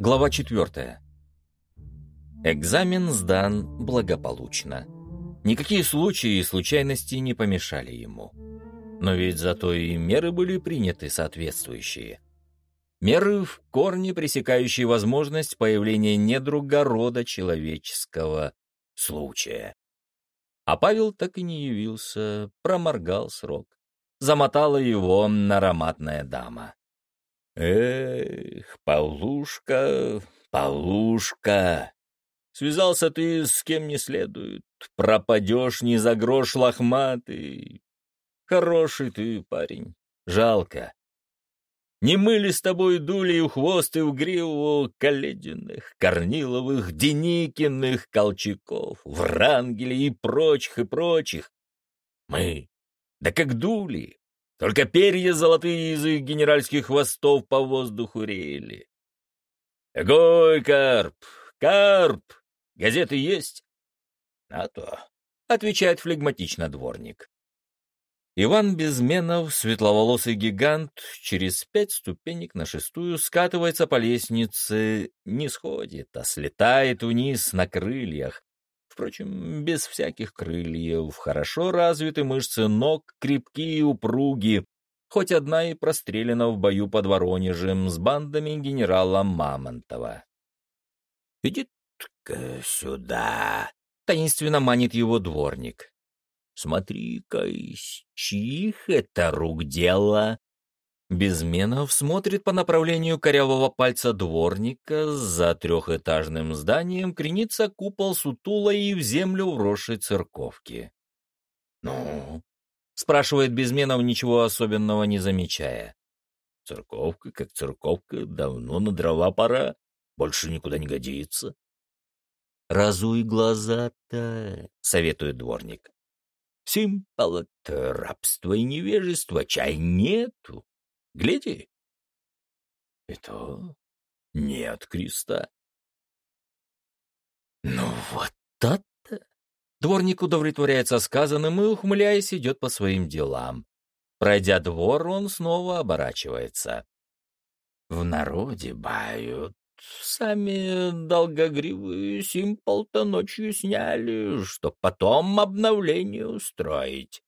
Глава 4. Экзамен сдан благополучно. Никакие случаи и случайности не помешали ему. Но ведь зато и меры были приняты соответствующие. Меры в корне пресекающие возможность появления недруга рода человеческого случая. А Павел так и не явился, проморгал срок. Замотала его ароматная дама. «Эх, Павлушка, Павлушка, связался ты с кем не следует, пропадешь не за грош лохматый. Хороший ты парень, жалко. Не мыли с тобой дули в хвост и в гриву Калединых, Корниловых, Деникиных, Колчаков, Врангелей и прочих, и прочих. Мы, да как дули, только перья золотые из их генеральских хвостов по воздуху реяли. «Эгой, Карп! Карп! Газеты есть?» «А то», — отвечает флегматично дворник. Иван Безменов, светловолосый гигант, через пять ступенек на шестую скатывается по лестнице, не сходит, а слетает вниз на крыльях, Впрочем, без всяких крыльев, хорошо развиты мышцы ног, крепкие и упругие, хоть одна и прострелена в бою под Воронежем с бандами генерала Мамонтова. «Иди-ка сюда!» — таинственно манит его дворник. «Смотри-ка, из чьих это рук дело?» Безменов смотрит по направлению корявого пальца дворника, за трехэтажным зданием кренится купол сутулой и в землю вросшей церковки. «Ну?» — спрашивает Безменов, ничего особенного не замечая. «Церковка, как церковка, давно на дрова пора, больше никуда не годится». «Разуй глаза-то», — советует дворник. «Симпала-то рабства и невежества чай нету. Гляди. И то нет креста. Ну вот то-то. Дворник удовлетворяется сказанным и, ухмыляясь, идет по своим делам. Пройдя двор, он снова оборачивается. В народе бают. Сами долгогривые симпол-то ночью сняли, чтоб потом обновление устроить.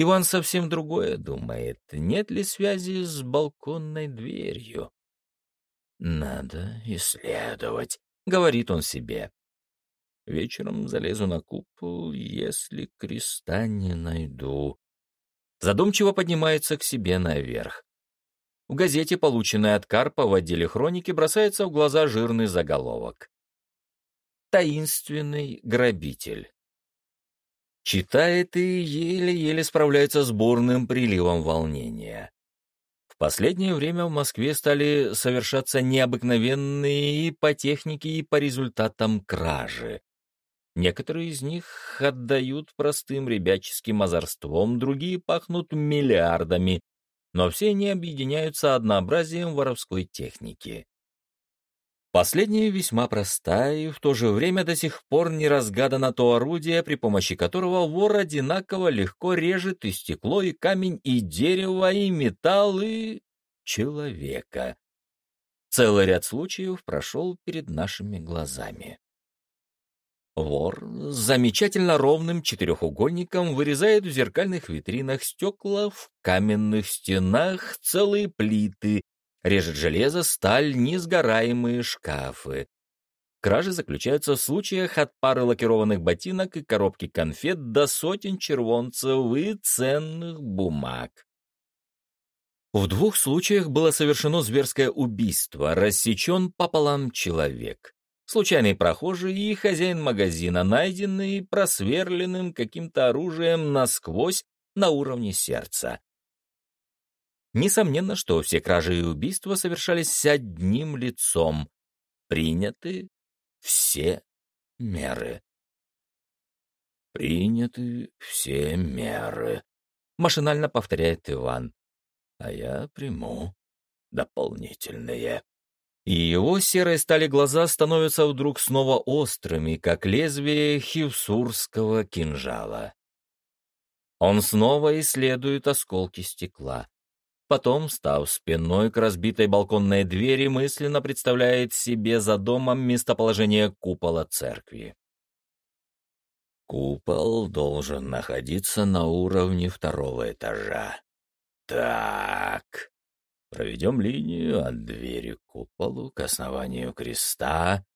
Иван совсем другое думает. Нет ли связи с балконной дверью? «Надо исследовать», — говорит он себе. «Вечером залезу на купол, если креста не найду». Задумчиво поднимается к себе наверх. В газете, полученной от Карпа в отделе хроники, бросается в глаза жирный заголовок. «Таинственный грабитель». Читает и еле-еле справляется с бурным приливом волнения. В последнее время в Москве стали совершаться необыкновенные и по технике, и по результатам кражи. Некоторые из них отдают простым ребяческим озорством, другие пахнут миллиардами, но все они объединяются однообразием воровской техники. Последняя весьма простая и в то же время до сих пор не разгадано то орудие, при помощи которого вор одинаково легко режет и стекло, и камень, и дерево, и металл, и человека. Целый ряд случаев прошел перед нашими глазами. Вор с замечательно ровным четырехугольником вырезает в зеркальных витринах стекла, в каменных стенах целые плиты, Режет железо, сталь, несгораемые шкафы. Кражи заключаются в случаях от пары лакированных ботинок и коробки конфет до сотен червонцев и ценных бумаг. В двух случаях было совершено зверское убийство, рассечен пополам человек. Случайный прохожий и хозяин магазина, найденный просверленным каким-то оружием насквозь на уровне сердца. Несомненно, что все кражи и убийства совершались с одним лицом. Приняты все меры. «Приняты все меры», — машинально повторяет Иван. «А я приму дополнительные». И его серые стали глаза становятся вдруг снова острыми, как лезвие хивсурского кинжала. Он снова исследует осколки стекла. Потом, став спиной к разбитой балконной двери, мысленно представляет себе за домом местоположение купола церкви. Купол должен находиться на уровне второго этажа. Так, проведем линию от двери к куполу к основанию креста.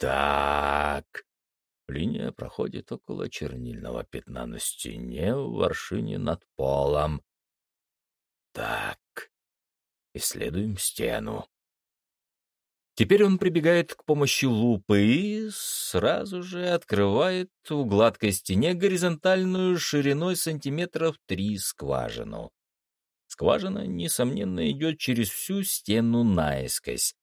Так, линия проходит около чернильного пятна на стене в воршине над полом. Так, исследуем стену. Теперь он прибегает к помощи лупы и сразу же открывает в гладкой стене горизонтальную шириной сантиметров три скважину. Скважина, несомненно, идет через всю стену наискось.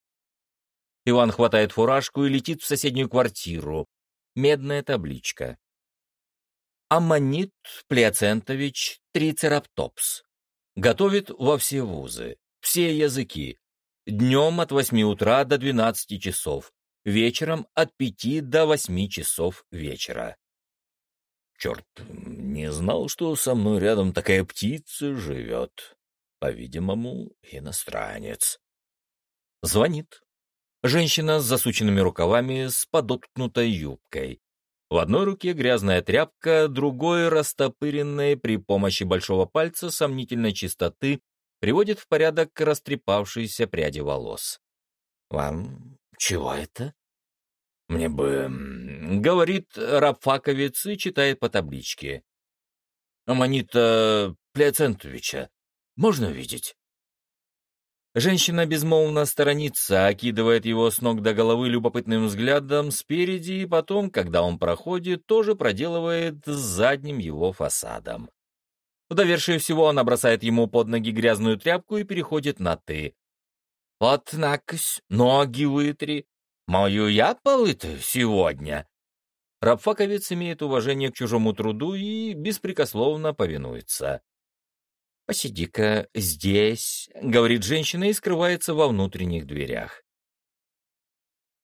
Иван хватает фуражку и летит в соседнюю квартиру. Медная табличка. Аммонит Плеоцентович Трицераптопс. Готовит во все вузы, все языки, Днем от 8 утра до 12 часов, вечером от 5 до 8 часов вечера. Черт, не знал, что со мной рядом такая птица живет. По-видимому, иностранец. Звонит. Женщина с засученными рукавами, с подоткнутой юбкой. В одной руке грязная тряпка, другой растопыренная при помощи большого пальца сомнительной чистоты приводит в порядок растрепавшиеся пряди волос. «Вам чего это?» «Мне бы...» — говорит Рабфаковец и читает по табличке. «Аманита Плеоцентовича. Можно видеть?» Женщина безмолвно сторонится, окидывает его с ног до головы любопытным взглядом спереди и потом, когда он проходит, тоже проделывает с задним его фасадом. В довершие всего она бросает ему под ноги грязную тряпку и переходит на «ты». «Вот, накось, ноги вытри. Мою я полы-то сегодня». Рабфаковец имеет уважение к чужому труду и беспрекословно повинуется. «Посиди-ка здесь», — говорит женщина и скрывается во внутренних дверях.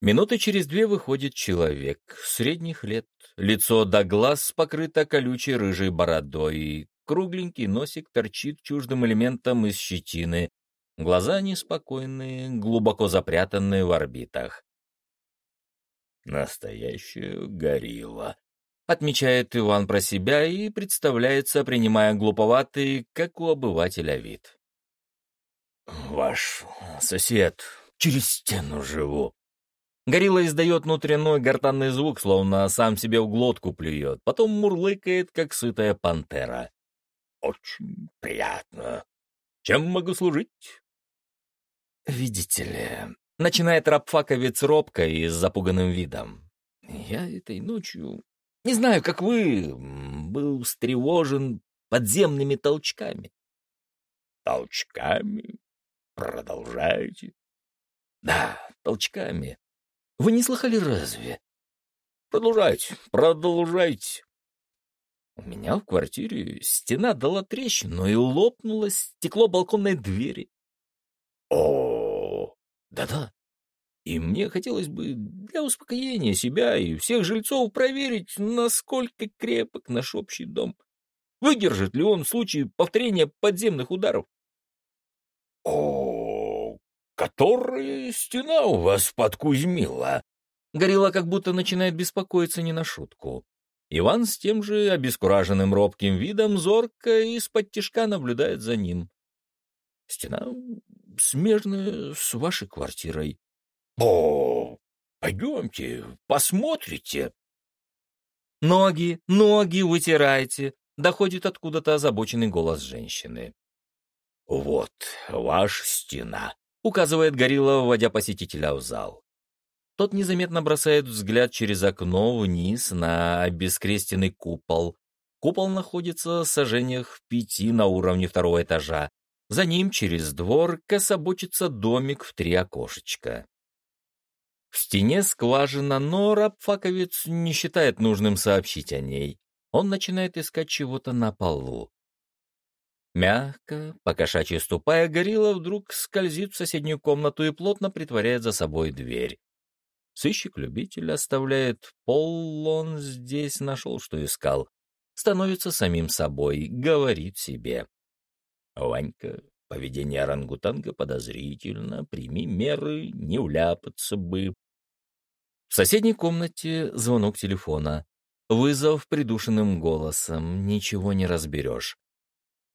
Минуты через две выходит человек, средних лет, лицо до глаз покрыто колючей рыжей бородой, Кругленький носик торчит чуждым элементом из щетины, глаза неспокойные, глубоко запрятанные в орбитах. «Настоящая горилла», — отмечает Иван про себя и представляется, принимая глуповатый, как у обывателя, вид. «Ваш сосед, через стену живу». Горилла издает внутренной гортанный звук, словно сам себе в глотку плюет, потом мурлыкает, как сытая пантера. Очень приятно. Чем могу служить? Видите ли, начинает рабфаковец робко и с запуганным видом. Я этой ночью, не знаю, как вы, был встревожен подземными толчками. Толчками? Продолжайте. Да, толчками. Вы не слыхали разве? Продолжайте, продолжайте. У меня в квартире стена дала трещину и лопнуло стекло балконной двери. О, да-да. И мне хотелось бы для успокоения себя и всех жильцов проверить, насколько крепок наш общий дом. Выдержит ли он в случае повторения подземных ударов? О, которая стена у вас подкузмила? Горилла как будто начинает беспокоиться не на шутку. Иван с тем же обескураженным робким видом зорко из-под тишка наблюдает за ним. Стена смежная с вашей квартирой. — О, пойдемте, посмотрите. — Ноги, ноги вытирайте, — доходит откуда-то озабоченный голос женщины. — Вот ваша стена, — указывает Горилла, вводя посетителя в зал. Тот незаметно бросает взгляд через окно вниз на бескрестенный купол. Купол находится в сажениях в пяти на уровне второго этажа. За ним через двор кособочится домик в три окошечка. В стене скважина, но рабфаковец не считает нужным сообщить о ней. Он начинает искать чего-то на полу. Мягко, покошачьи ступая, горилла вдруг скользит в соседнюю комнату и плотно притворяет за собой дверь. Сыщик-любитель оставляет пол, он здесь нашел, что искал. Становится самим собой, говорит себе. Ванька поведение орангутанга подозрительно, прими меры, не уляпаться бы. В соседней комнате звонок телефона. Вызов придушенным голосом, ничего не разберешь.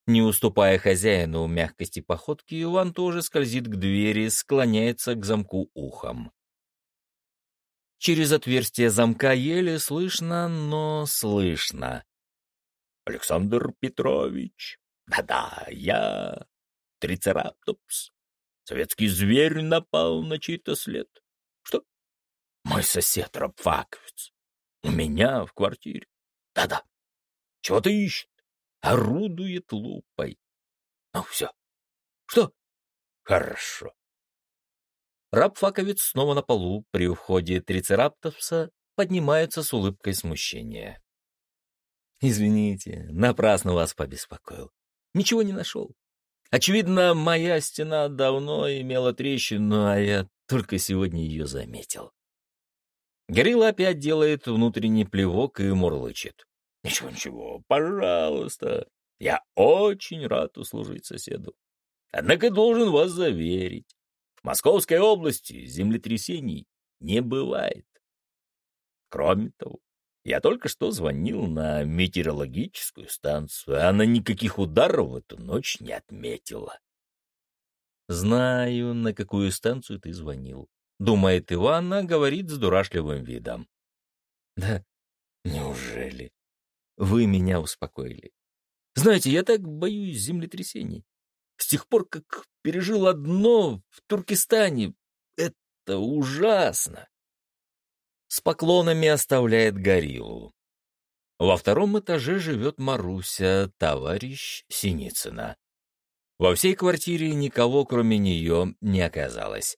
Не уступая хозяину мягкости походки, Иван тоже скользит к двери, склоняется к замку ухом. Через отверстие замка еле слышно, но слышно. «Александр Петрович, да-да, я Трицераптопс. Советский зверь напал на чей-то след. Мой сосед Рабфаковец. У меня в квартире. Да-да. Чего-то ищет. Орудует лупой. Ну, все. Что? Хорошо. Рабфаковец снова на полу при уходе трицераптопса поднимается с улыбкой смущения. «Извините, напрасно вас побеспокоил. Ничего не нашел. Очевидно, моя стена давно имела трещину, а я только сегодня ее заметил. Горилла опять делает внутренний плевок и мурлычет. «Ничего, ничего, пожалуйста. Я очень рад услужить соседу. Однако должен вас заверить, в Московской области землетрясений не бывает. Кроме того, я только что звонил на метеорологическую станцию, а она никаких ударов в эту ночь не отметила. «Знаю, на какую станцию ты звонил», — думает Ивана, говорит с дурашливым видом. «Да, неужели? Вы меня успокоили. Знаете, я так боюсь землетрясений. С тех пор, как пережил одно в Туркестане, это ужасно с поклонами оставляет гориллу. Во втором этаже живет Маруся, товарищ Синицына. Во всей квартире никого, кроме нее, не оказалось.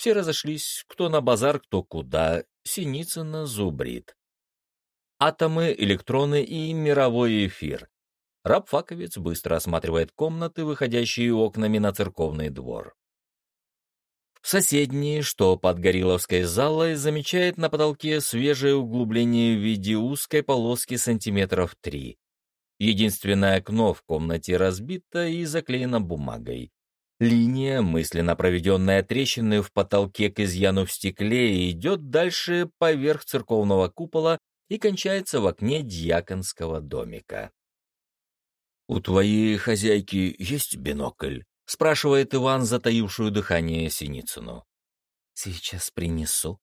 Все разошлись, кто на базар, кто куда, Синицына зубрит. Атомы, электроны и мировой эфир. Рабфаковец быстро осматривает комнаты, выходящие окнами на церковный двор. Соседний, что под Гориловской залой, замечает на потолке свежее углубление в виде узкой полоски сантиметров три. Единственное окно в комнате разбито и заклеено бумагой. Линия, мысленно проведенная трещины в потолке к изъяну в стекле, идет дальше поверх церковного купола и кончается в окне дьяконского домика. «У твоей хозяйки есть бинокль?» — спрашивает Иван, затаившую дыхание Синицыну. «Сейчас принесу».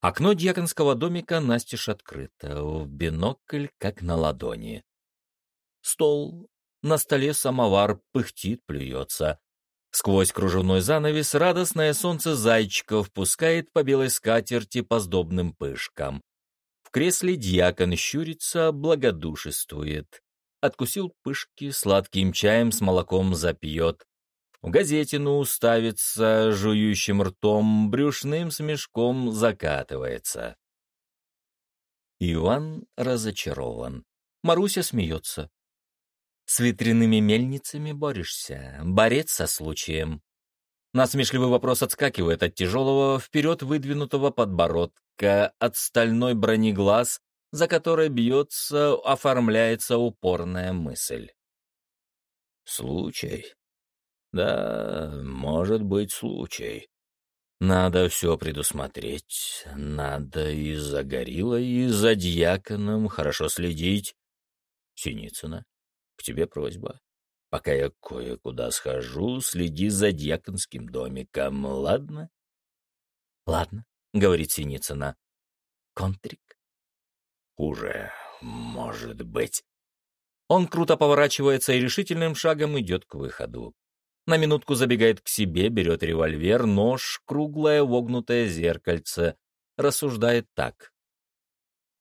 Окно дьяконского домика настежь открыто, в бинокль как на ладони. Стол, на столе самовар пыхтит, плюется. Сквозь кружевной занавес радостное солнце зайчиков пускает по белой скатерти по сдобным пышкам. В кресле дьякон щурится, благодушествует откусил пышки, сладким чаем с молоком запьет. В газетину уставится, жующим ртом, брюшным смешком закатывается. Иван разочарован. Маруся смеется. С ветряными мельницами борешься, борец со случаем. Насмешливый вопрос отскакивает от тяжелого, вперед выдвинутого подбородка, от стальной брони глаз, за которой бьется, оформляется упорная мысль. Случай? Да, может быть случай. Надо все предусмотреть, надо и за гориллой, и за дьяконом хорошо следить. Синицына, к тебе просьба. Пока я кое-куда схожу, следи за дьяконским домиком, ладно? Ладно, — говорит Синицына. Контрик хуже, может быть. Он круто поворачивается и решительным шагом идет к выходу. На минутку забегает к себе, берет револьвер, нож, круглое вогнутое зеркальце. Рассуждает так.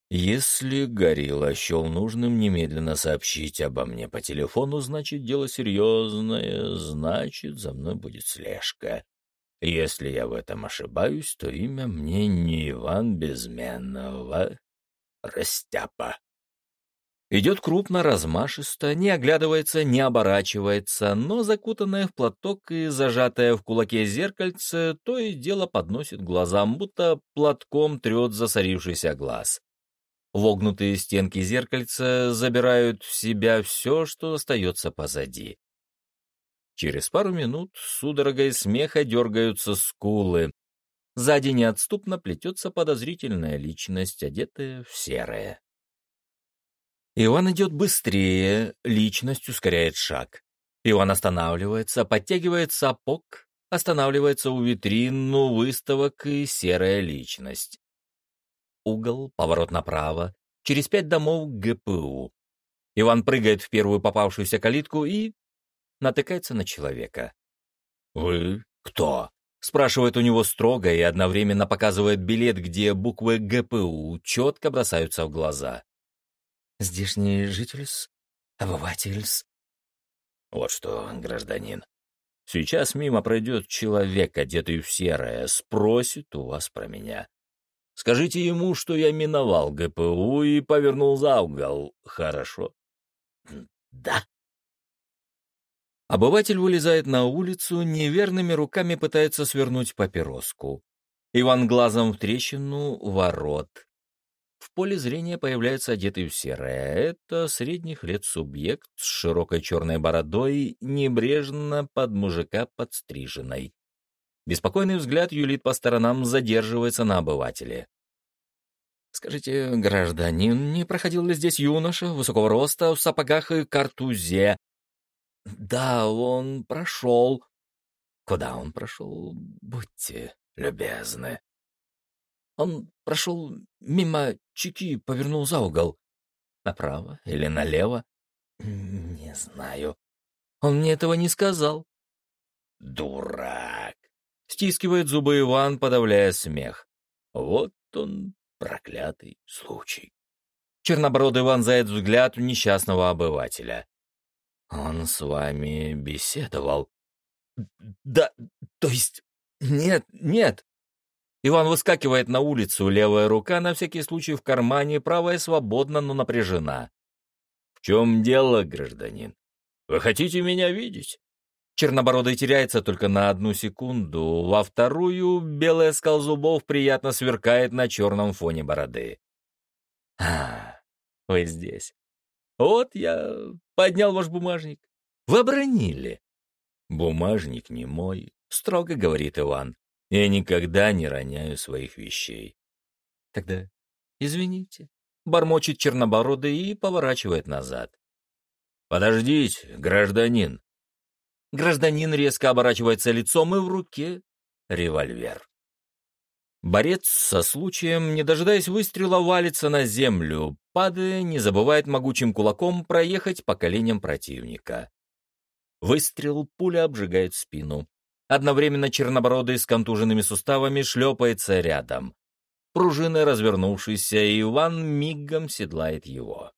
Если Горилла счел нужным немедленно сообщить обо мне по телефону, значит, дело серьезное, значит, за мной будет слежка. Если я в этом ошибаюсь, то имя мне не Иван Безменного, растяпа. Идет крупно, размашисто, не оглядывается, не оборачивается, но закутанная в платок и зажатая в кулаке зеркальце то и дело подносит глазам, будто платком трет засорившийся глаз. Вогнутые стенки зеркальца забирают в себя все, что остается позади. Через пару минут судорогой смеха дергаются скулы. Сзади неотступно плетется подозрительная личность, одетая в серое. Иван идет быстрее, личность ускоряет шаг. Иван останавливается, подтягивает сапог, останавливается у витрин, ну, выставок и серая личность. Угол, поворот направо, через пять домов ГПУ. Иван прыгает в первую попавшуюся калитку и натыкается на человека. «Вы кто?» — спрашивает у него строго и одновременно показывает билет, где буквы ГПУ четко бросаются в глаза. «Здешний жительс? Обывательс?» «Вот что, гражданин, сейчас мимо пройдет человек, одетый в серое, спросит у вас про меня. Скажите ему, что я миновал ГПУ и повернул за угол. Хорошо?» «Да», Обыватель вылезает на улицу, неверными руками пытается свернуть папироску. Иван глазом в трещину ворот. В поле зрения появляется одетый в серое. Это средних лет субъект с широкой черной бородой, небрежно под мужика подстриженной. Беспокойный взгляд юлит по сторонам, задерживается на обывателе. «Скажите, гражданин, не проходил ли здесь юноша высокого роста в сапогах и картузе, да, он прошел. Куда он прошел? Будьте любезны. Он прошел мимо чеки, повернул за угол. Направо или налево? Не знаю. Он мне этого не сказал. Дурак! Стискивает зубы Иван, подавляя смех. Вот он, проклятый случай. Чернобородый вонзает взгляд в несчастного обывателя. Он с вами беседовал? Да, то есть... Нет, нет. Иван выскакивает на улицу, левая рука на всякий случай в кармане, правая свободна, но напряжена. В чем дело, гражданин? Вы хотите меня видеть? Чернобородый теряется только на одну секунду, во вторую белый скал зубов приятно сверкает на черном фоне бороды. А, вы здесь. Вот я поднял ваш бумажник. Вы обронили. Бумажник не мой, строго говорит Иван. Я никогда не роняю своих вещей. Тогда извините. Бормочет чернобородый и поворачивает назад. Подождите, гражданин. Гражданин резко оборачивается лицом и в руке револьвер. Борец со случаем, не дожидаясь выстрела, валится на землю, падая, не забывает могучим кулаком проехать по коленям противника. Выстрел, пуля обжигает спину. Одновременно чернобородый с контуженными суставами шлепается рядом. Пружины развернувшийся, Иван мигом седлает его.